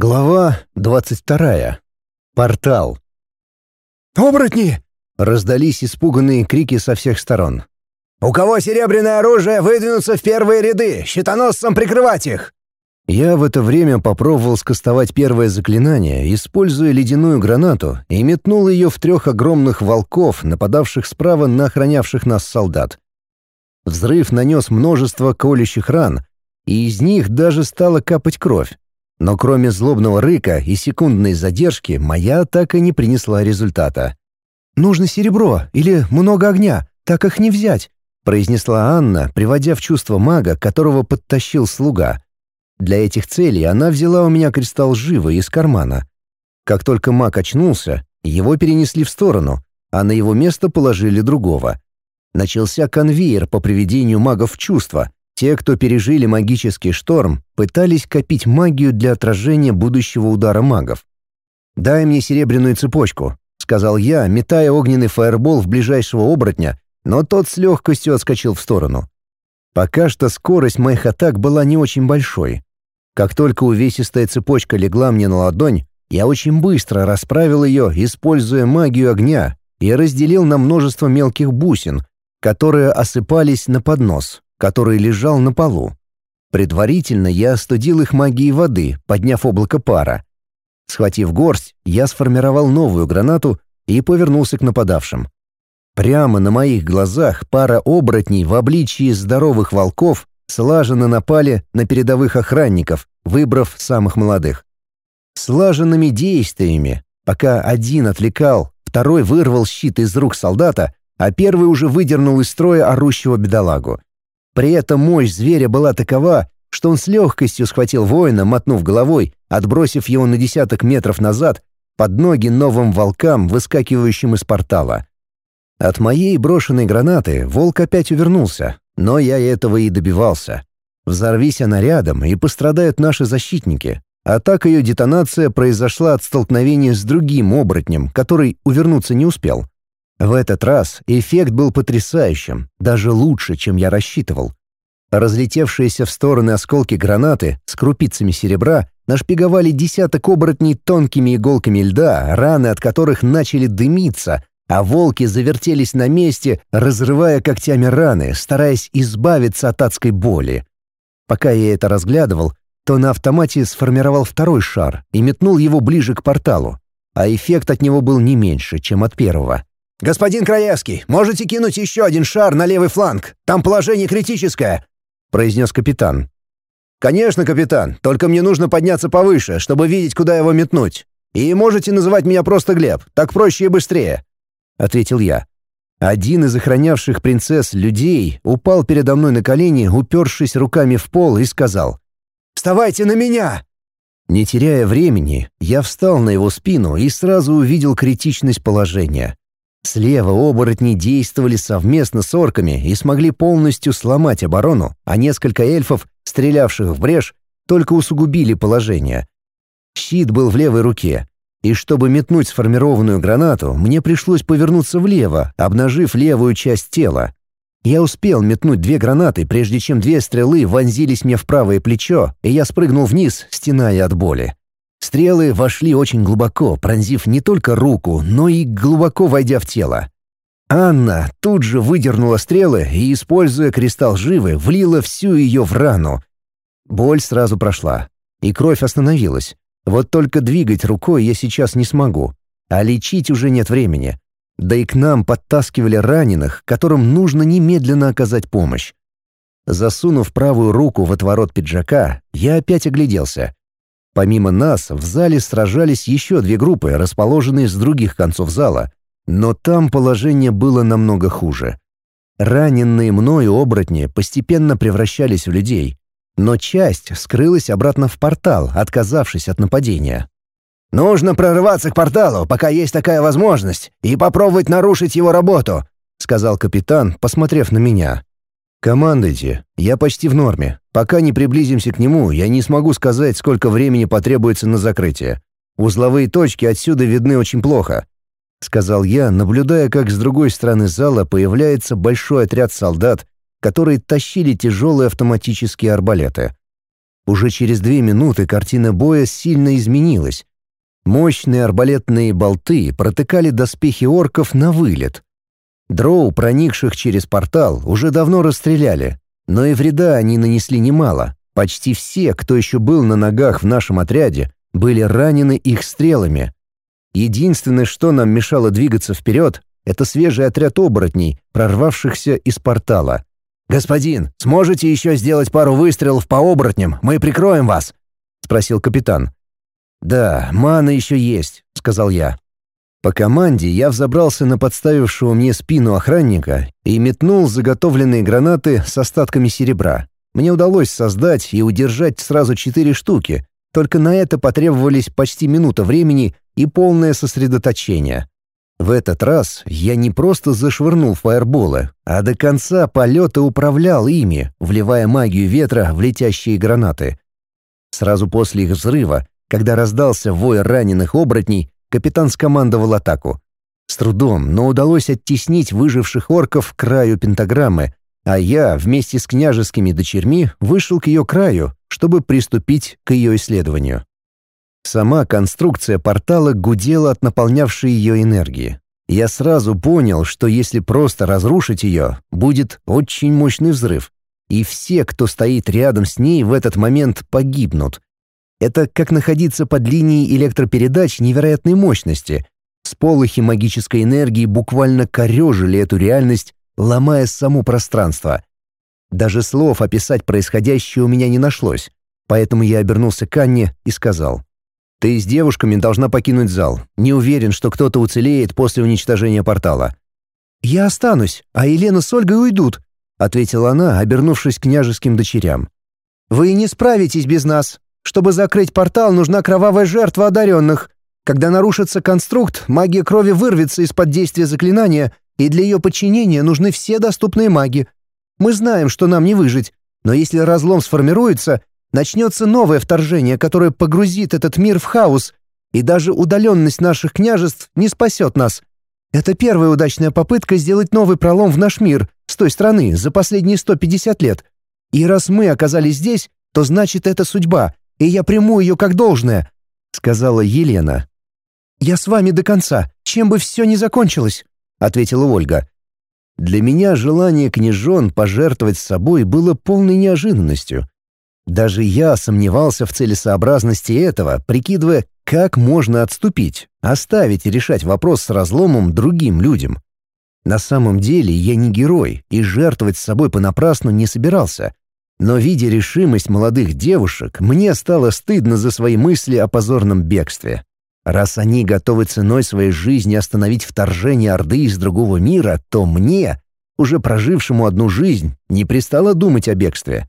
Глава двадцать вторая. Портал. «Оборотни!» — раздались испуганные крики со всех сторон. «У кого серебряное оружие, выдвинуться в первые ряды! Щитоносцам прикрывать их!» Я в это время попробовал скостовать первое заклинание, используя ледяную гранату, и метнул ее в трех огромных волков, нападавших справа на охранявших нас солдат. Взрыв нанес множество колющих ран, и из них даже стала капать кровь. Но кроме злобного рыка и секундной задержки, моя атака не принесла результата. «Нужно серебро или много огня, так их не взять», произнесла Анна, приводя в чувство мага, которого подтащил слуга. Для этих целей она взяла у меня кристалл живо из кармана. Как только маг очнулся, его перенесли в сторону, а на его место положили другого. Начался конвейер по приведению магов в чувство, те, кто пережили магический шторм, пытались копить магию для отражения будущего удара магов. «Дай мне серебряную цепочку», — сказал я, метая огненный фаербол в ближайшего оборотня, но тот с легкостью отскочил в сторону. Пока что скорость моих атак была не очень большой. Как только увесистая цепочка легла мне на ладонь, я очень быстро расправил ее, используя магию огня, и разделил на множество мелких бусин, которые осыпались на поднос который лежал на полу. Предварительно я остудил их магией воды, подняв облако пара. Схватив горсть, я сформировал новую гранату и повернулся к нападавшим. Прямо на моих глазах пара оборотней в обличии здоровых волков слаженно напали на передовых охранников, выбрав самых молодых. Слаженными действиями, пока один отвлекал, второй вырвал щит из рук солдата, а первый уже выдернул из строя орущего бедолагу. При этом мощь зверя была такова, что он с легкостью схватил воина, мотнув головой, отбросив его на десяток метров назад, под ноги новым волкам, выскакивающим из портала. От моей брошенной гранаты волк опять увернулся, но я этого и добивался. Взорвись она рядом, и пострадают наши защитники. А так ее детонация произошла от столкновения с другим оборотнем, который увернуться не успел. В этот раз эффект был потрясающим, даже лучше, чем я рассчитывал. Разлетевшиеся в стороны осколки гранаты с крупицами серебра нашпиговали десяток оборотней тонкими иголками льда, раны от которых начали дымиться, а волки завертелись на месте, разрывая когтями раны, стараясь избавиться от адской боли. Пока я это разглядывал, то на автомате сформировал второй шар и метнул его ближе к порталу, а эффект от него был не меньше, чем от первого. «Господин Краевский, можете кинуть еще один шар на левый фланг? Там положение критическое», — произнес капитан. «Конечно, капитан, только мне нужно подняться повыше, чтобы видеть, куда его метнуть. И можете называть меня просто Глеб, так проще и быстрее», — ответил я. Один из охранявших принцесс людей упал передо мной на колени, упершись руками в пол, и сказал «Вставайте на меня!» Не теряя времени, я встал на его спину и сразу увидел критичность положения. Слева оборотни действовали совместно с орками и смогли полностью сломать оборону, а несколько эльфов, стрелявших в брешь, только усугубили положение. Щит был в левой руке, и чтобы метнуть сформированную гранату, мне пришлось повернуться влево, обнажив левую часть тела. Я успел метнуть две гранаты, прежде чем две стрелы вонзились мне в правое плечо, и я спрыгнул вниз, стеная от боли. Стрелы вошли очень глубоко, пронзив не только руку, но и глубоко войдя в тело. Анна тут же выдернула стрелы и, используя кристалл живы, влила всю ее в рану. Боль сразу прошла, и кровь остановилась. Вот только двигать рукой я сейчас не смогу, а лечить уже нет времени. Да и к нам подтаскивали раненых, которым нужно немедленно оказать помощь. Засунув правую руку в отворот пиджака, я опять огляделся — Помимо нас, в зале сражались еще две группы, расположенные с других концов зала, но там положение было намного хуже. Раненные мною оборотни постепенно превращались в людей, но часть скрылась обратно в портал, отказавшись от нападения. «Нужно прорываться к порталу, пока есть такая возможность, и попробовать нарушить его работу», — сказал капитан, посмотрев на меня. «Командуйте, я почти в норме. Пока не приблизимся к нему, я не смогу сказать, сколько времени потребуется на закрытие. Узловые точки отсюда видны очень плохо», — сказал я, наблюдая, как с другой стороны зала появляется большой отряд солдат, которые тащили тяжелые автоматические арбалеты. Уже через две минуты картина боя сильно изменилась. Мощные арбалетные болты протыкали доспехи орков на вылет. Дроу, проникших через портал, уже давно расстреляли, но и вреда они нанесли немало. Почти все, кто еще был на ногах в нашем отряде, были ранены их стрелами. Единственное, что нам мешало двигаться вперед, это свежий отряд оборотней, прорвавшихся из портала. «Господин, сможете еще сделать пару выстрелов по оборотням? Мы прикроем вас!» — спросил капитан. «Да, мана еще есть», — сказал я. По команде я взобрался на подставившего мне спину охранника и метнул заготовленные гранаты с остатками серебра. Мне удалось создать и удержать сразу четыре штуки, только на это потребовались почти минута времени и полное сосредоточение. В этот раз я не просто зашвырнул фаерболы, а до конца полета управлял ими, вливая магию ветра в летящие гранаты. Сразу после их взрыва, когда раздался вой раненых оборотней, капитан скомандовал атаку. С трудом, но удалось оттеснить выживших орков к краю пентаграммы, а я вместе с княжескими дочерьми вышел к ее краю, чтобы приступить к ее исследованию. Сама конструкция портала гудела от наполнявшей ее энергии. Я сразу понял, что если просто разрушить ее, будет очень мощный взрыв, и все, кто стоит рядом с ней в этот момент, погибнут. Это как находиться под линией электропередач невероятной мощности. Сполохи магической энергии буквально корежили эту реальность, ломая само пространство. Даже слов описать происходящее у меня не нашлось, поэтому я обернулся к Анне и сказал — ты с девушками должна покинуть зал. Не уверен, что кто-то уцелеет после уничтожения портала». «Я останусь, а Елена с Ольгой уйдут», — ответила она, обернувшись к княжеским дочерям. «Вы не справитесь без нас. Чтобы закрыть портал, нужна кровавая жертва одаренных. Когда нарушится конструкт, магия крови вырвется из-под действия заклинания, и для ее подчинения нужны все доступные маги. Мы знаем, что нам не выжить, но если разлом сформируется, Начнется новое вторжение, которое погрузит этот мир в хаос, и даже удаленность наших княжеств не спасет нас. Это первая удачная попытка сделать новый пролом в наш мир с той страны за последние 150 лет. И раз мы оказались здесь, то значит это судьба, и я приму ее как должное», — сказала Елена. «Я с вами до конца, чем бы все ни закончилось», — ответила Ольга. Для меня желание княжон пожертвовать собой было полной неожиданностью. Даже я сомневался в целесообразности этого, прикидывая, как можно отступить, оставить решать вопрос с разломом другим людям. На самом деле я не герой и жертвовать собой понапрасну не собирался. Но, видя решимость молодых девушек, мне стало стыдно за свои мысли о позорном бегстве. Раз они готовы ценой своей жизни остановить вторжение Орды из другого мира, то мне, уже прожившему одну жизнь, не пристало думать о бегстве.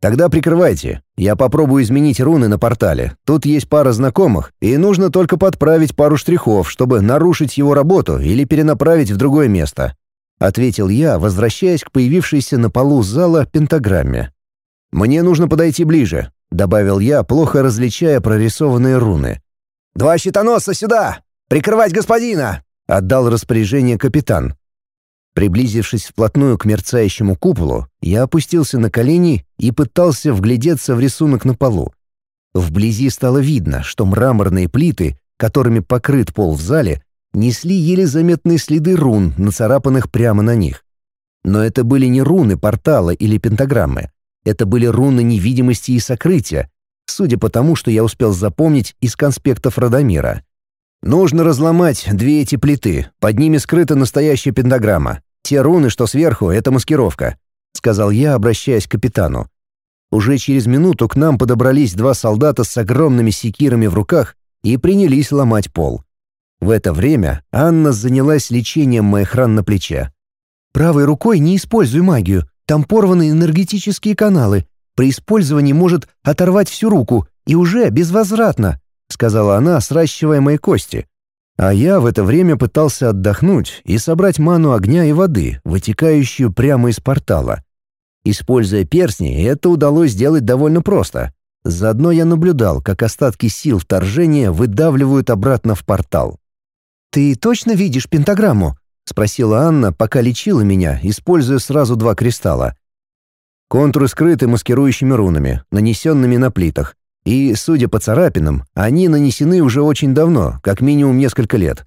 Тогда прикрывайте. Я попробую изменить руны на портале. Тут есть пара знакомых, и нужно только подправить пару штрихов, чтобы нарушить его работу или перенаправить в другое место», — ответил я, возвращаясь к появившейся на полу зала пентаграмме. «Мне нужно подойти ближе», — добавил я, плохо различая прорисованные руны. «Два щитоноса сюда! Прикрывать господина!» — отдал распоряжение капитан. Приблизившись вплотную к мерцающему куполу, я опустился на колени и пытался вглядеться в рисунок на полу. Вблизи стало видно, что мраморные плиты, которыми покрыт пол в зале, несли еле заметные следы рун, нацарапанных прямо на них. Но это были не руны портала или пентаграммы. Это были руны невидимости и сокрытия, судя по тому, что я успел запомнить из конспектов Радомира. Нужно разломать две эти плиты. Под ними скрыта настоящая пентаграмма. Те руны, что сверху, — это маскировка», — сказал я, обращаясь к капитану. Уже через минуту к нам подобрались два солдата с огромными секирами в руках и принялись ломать пол. В это время Анна занялась лечением моих ран на плече. «Правой рукой не используй магию. Там порваны энергетические каналы. При использовании может оторвать всю руку, и уже безвозвратно», — сказала она, сращивая мои кости. А я в это время пытался отдохнуть и собрать ману огня и воды, вытекающую прямо из портала. Используя перстни, это удалось сделать довольно просто. Заодно я наблюдал, как остатки сил вторжения выдавливают обратно в портал. «Ты точно видишь пентаграмму?» — спросила Анна, пока лечила меня, используя сразу два кристалла. Контуры скрыты маскирующими рунами, нанесенными на плитах. И, судя по царапинам, они нанесены уже очень давно, как минимум несколько лет.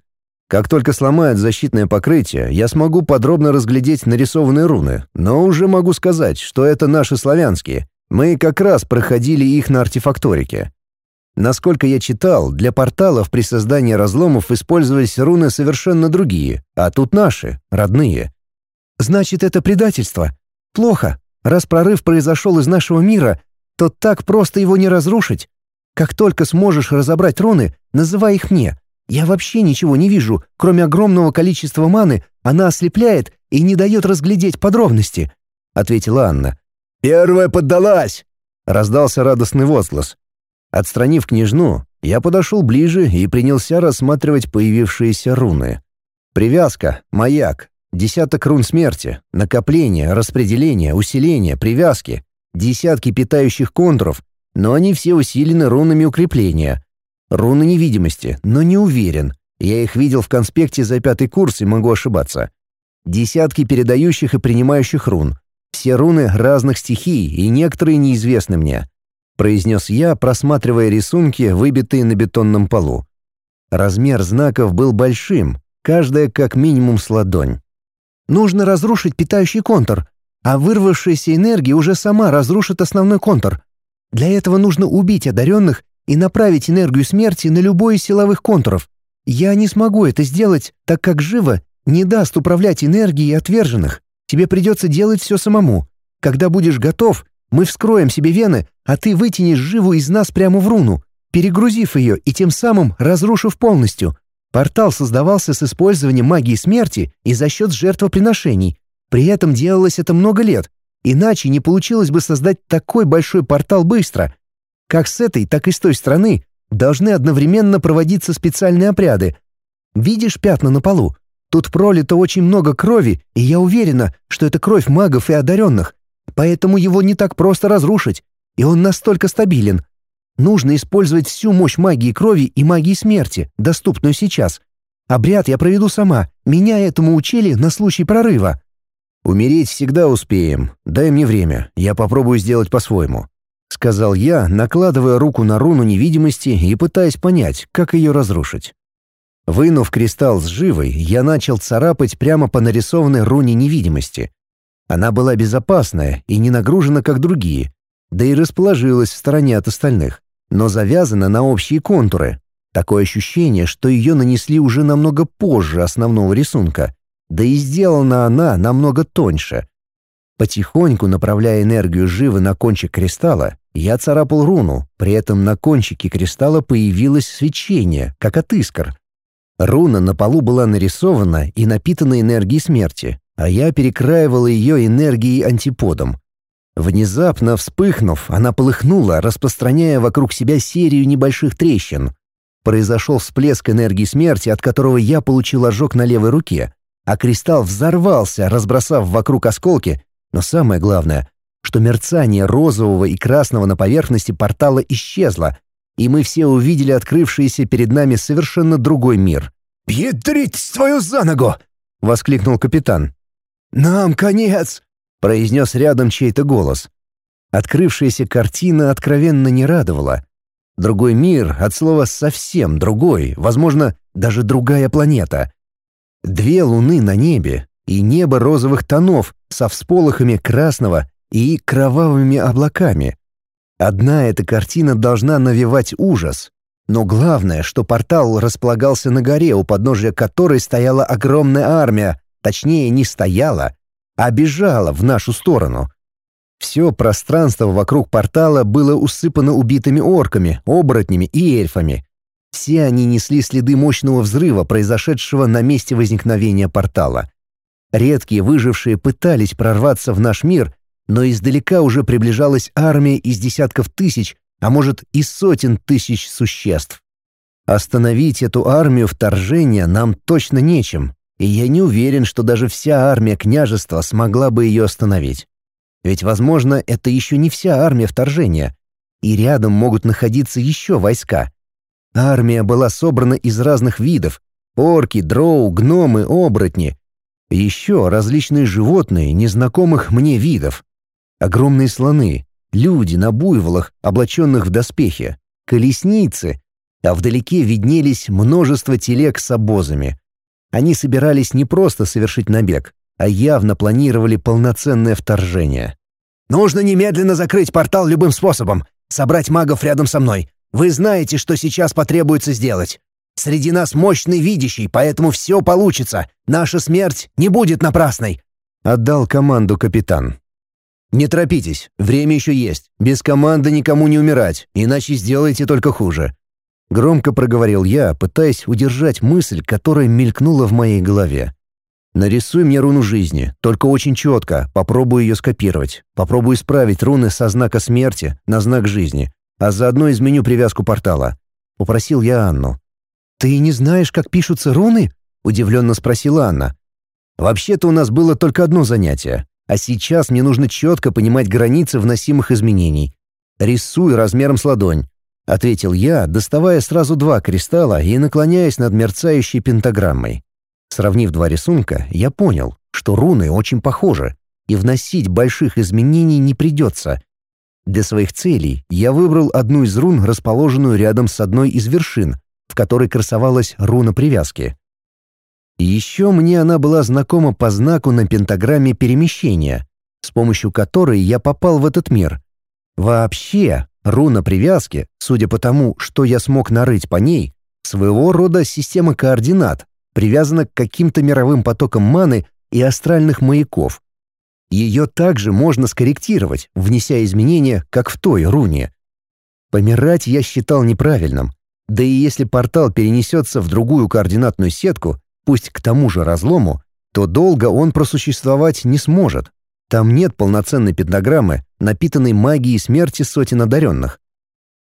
Как только сломают защитное покрытие, я смогу подробно разглядеть нарисованные руны, но уже могу сказать, что это наши славянские. Мы как раз проходили их на артефакторике. Насколько я читал, для порталов при создании разломов использовались руны совершенно другие, а тут наши, родные. Значит, это предательство. Плохо. Раз прорыв произошел из нашего мира, то так просто его не разрушить. Как только сможешь разобрать руны, называй их мне. Я вообще ничего не вижу, кроме огромного количества маны, она ослепляет и не дает разглядеть подробности», — ответила Анна. «Первая поддалась!» — раздался радостный возглас. Отстранив княжну, я подошел ближе и принялся рассматривать появившиеся руны. Привязка, маяк, десяток рун смерти, накопление, распределение, усиление, привязки, десятки питающих контуров, но они все усилены рунами укрепления. Руны невидимости, но не уверен. Я их видел в конспекте за пятый курс и могу ошибаться. Десятки передающих и принимающих рун. Все руны разных стихий и некоторые неизвестны мне. Произнес я, просматривая рисунки, выбитые на бетонном полу. Размер знаков был большим, каждая как минимум с ладонь. Нужно разрушить питающий контур, а вырвавшаяся энергия уже сама разрушит основной контур. Для этого нужно убить одаренных и направить энергию смерти на любой из силовых контуров. Я не смогу это сделать, так как живо не даст управлять энергией отверженных. Тебе придется делать все самому. Когда будешь готов, мы вскроем себе вены, а ты вытянешь живу из нас прямо в руну, перегрузив ее и тем самым разрушив полностью. Портал создавался с использованием магии смерти и за счет жертвоприношений. При этом делалось это много лет, иначе не получилось бы создать такой большой портал быстро. Как с этой, так и с той стороны должны одновременно проводиться специальные обряды. Видишь пятна на полу? Тут пролито очень много крови, и я уверена, что это кровь магов и одаренных. Поэтому его не так просто разрушить, и он настолько стабилен. Нужно использовать всю мощь магии крови и магии смерти, доступную сейчас. Обряд я проведу сама, меня этому учили на случай прорыва». «Умереть всегда успеем. Дай мне время, я попробую сделать по-своему», — сказал я, накладывая руку на руну невидимости и пытаясь понять, как ее разрушить. Вынув кристалл с живой, я начал царапать прямо по нарисованной руне невидимости. Она была безопасная и не нагружена, как другие, да и расположилась в стороне от остальных, но завязана на общие контуры. Такое ощущение, что ее нанесли уже намного позже основного рисунка, да и сделана она намного тоньше. Потихоньку направляя энергию живы на кончик кристалла, я царапал руну, при этом на кончике кристалла появилось свечение, как от искр. Руна на полу была нарисована и напитана энергией смерти, а я перекраивала ее энергией антиподом. Внезапно вспыхнув, она полыхнула, распространяя вокруг себя серию небольших трещин. Произошел всплеск энергии смерти, от которого я получил ожог на левой руке, а кристалл взорвался, разбросав вокруг осколки, но самое главное, что мерцание розового и красного на поверхности портала исчезло, и мы все увидели открывшийся перед нами совершенно другой мир. «Ядрить твою за ногу!» — воскликнул капитан. «Нам конец!» — произнес рядом чей-то голос. Открывшаяся картина откровенно не радовала. Другой мир, от слова совсем другой, возможно, даже другая планета. Две луны на небе и небо розовых тонов со всполохами красного и кровавыми облаками. Одна эта картина должна навевать ужас. Но главное, что портал располагался на горе, у подножия которой стояла огромная армия, Точнее, не стояла, а бежала в нашу сторону. Все пространство вокруг портала было усыпано убитыми орками, оборотнями и эльфами. Все они несли следы мощного взрыва, произошедшего на месте возникновения портала. Редкие выжившие пытались прорваться в наш мир, но издалека уже приближалась армия из десятков тысяч, а может и сотен тысяч существ. Остановить эту армию вторжения нам точно нечем, и я не уверен, что даже вся армия княжества смогла бы ее остановить. Ведь, возможно, это еще не вся армия вторжения, и рядом могут находиться еще войска. Армия была собрана из разных видов — орки, дроу, гномы, оборотни. Еще различные животные незнакомых мне видов. огромные слоны, люди на буйволах, облаченных в доспехи, колесницы, а вдалеке виднелись множество телег с обозами. Они собирались не просто совершить набег, а явно планировали полноценное вторжение. «Нужно немедленно закрыть портал любым способом, собрать магов рядом со мной. Вы знаете, что сейчас потребуется сделать. Среди нас мощный видящий, поэтому все получится. Наша смерть не будет напрасной», — отдал команду капитан. «Не торопитесь, время еще есть. Без команды никому не умирать, иначе сделаете только хуже». Громко проговорил я, пытаясь удержать мысль, которая мелькнула в моей голове. «Нарисуй мне руну жизни, только очень четко, попробуй ее скопировать. Попробуй исправить руны со знака смерти на знак жизни, а заодно изменю привязку портала». Попросил я Анну. «Ты не знаешь, как пишутся руны?» — удивленно спросила Анна. «Вообще-то у нас было только одно занятие. А сейчас мне нужно четко понимать границы вносимых изменений. Рисуй размером с ладонь», — ответил я, доставая сразу два кристалла и наклоняясь над мерцающей пентаграммой. Сравнив два рисунка, я понял, что руны очень похожи, и вносить больших изменений не придется. Для своих целей я выбрал одну из рун, расположенную рядом с одной из вершин, в которой красовалась руна привязки. Еще мне она была знакома по знаку на пентаграмме перемещения, с помощью которой я попал в этот мир. Вообще, руна привязки, судя по тому, что я смог нарыть по ней, своего рода система координат, привязана к каким-то мировым потокам маны и астральных маяков. Ее также можно скорректировать, внеся изменения, как в той руне. Помирать я считал неправильным. Да и если портал перенесется в другую координатную сетку, пусть к тому же разлому, то долго он просуществовать не сможет. Там нет полноценной пентаграммы, напитанной магией смерти сотен одаренных.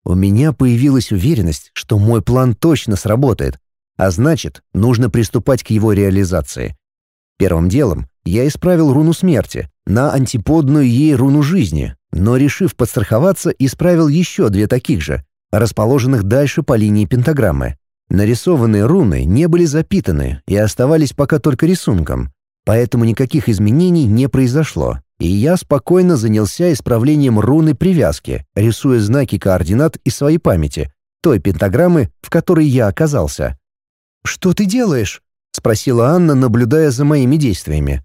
У меня появилась уверенность, что мой план точно сработает, а значит, нужно приступать к его реализации. Первым делом я исправил руну смерти на антиподную ей руну жизни, но, решив подстраховаться, исправил еще две таких же, расположенных дальше по линии пентаграммы. Нарисованные руны не были запитаны и оставались пока только рисунком, поэтому никаких изменений не произошло, и я спокойно занялся исправлением руны привязки, рисуя знаки координат из своей памяти, той пентаграммы, в которой я оказался. «Что ты делаешь?» — спросила Анна, наблюдая за моими действиями.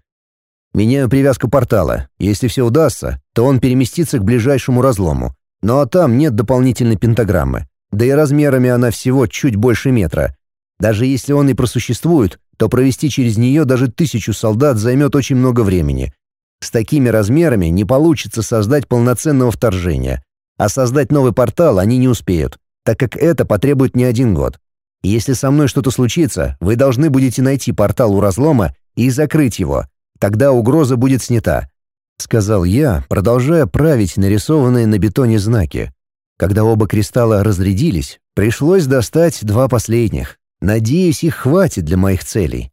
«Меняю привязку портала. Если все удастся, то он переместится к ближайшему разлому. Ну а там нет дополнительной пентаграммы. Да и размерами она всего чуть больше метра. Даже если он и просуществует, то провести через нее даже тысячу солдат займет очень много времени. С такими размерами не получится создать полноценного вторжения. А создать новый портал они не успеют, так как это потребует не один год. Если со мной что-то случится, вы должны будете найти портал у разлома и закрыть его. Тогда угроза будет снята», — сказал я, продолжая править нарисованные на бетоне знаки. Когда оба кристалла разрядились, пришлось достать два последних. Надеюсь, их хватит для моих целей.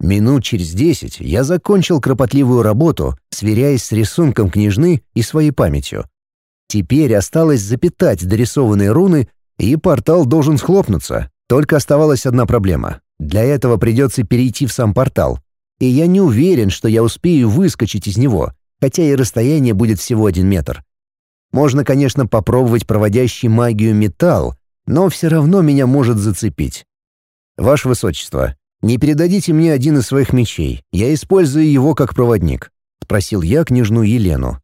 Минут через десять я закончил кропотливую работу, сверяясь с рисунком княжны и своей памятью. Теперь осталось запитать дорисованные руны, и портал должен схлопнуться. Только оставалась одна проблема. Для этого придется перейти в сам портал. И я не уверен, что я успею выскочить из него, хотя и расстояние будет всего один метр. Можно, конечно, попробовать проводящий магию металл, но все равно меня может зацепить. Ваше Высочество, не передадите мне один из своих мечей, я использую его как проводник», — спросил я княжну Елену.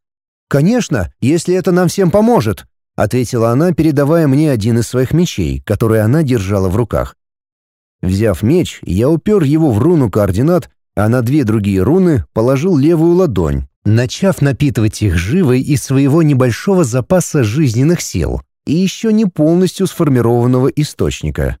«Конечно, если это нам всем поможет», — ответила она, передавая мне один из своих мечей, который она держала в руках. Взяв меч, я упер его в руну координат, а на две другие руны положил левую ладонь, начав напитывать их живой из своего небольшого запаса жизненных сил и еще не полностью сформированного источника.